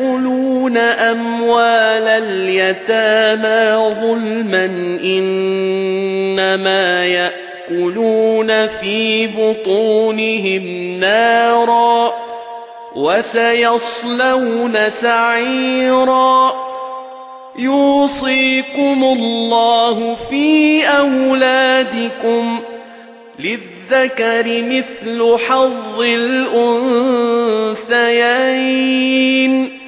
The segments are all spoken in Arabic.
يَأْكُلُونَ أَمْوَالَ الْيَتَامَى ظُلْمًا إِنَّمَا يَأْكُلُونَ فِي بُطُونِهِمْ نَارًا وَسَيَصْلَوْنَ سَعِيرًا. يُوصِيكُمُ اللَّهُ فِي أَوْلَادِكُمْ لِلذَّكَرِ مِثْلُ حَظِّ الْأُنثَيَيْنِ.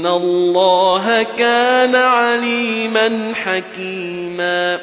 إِنَّ اللَّهَ كَانَ عَلِيمًا حَكِيمًا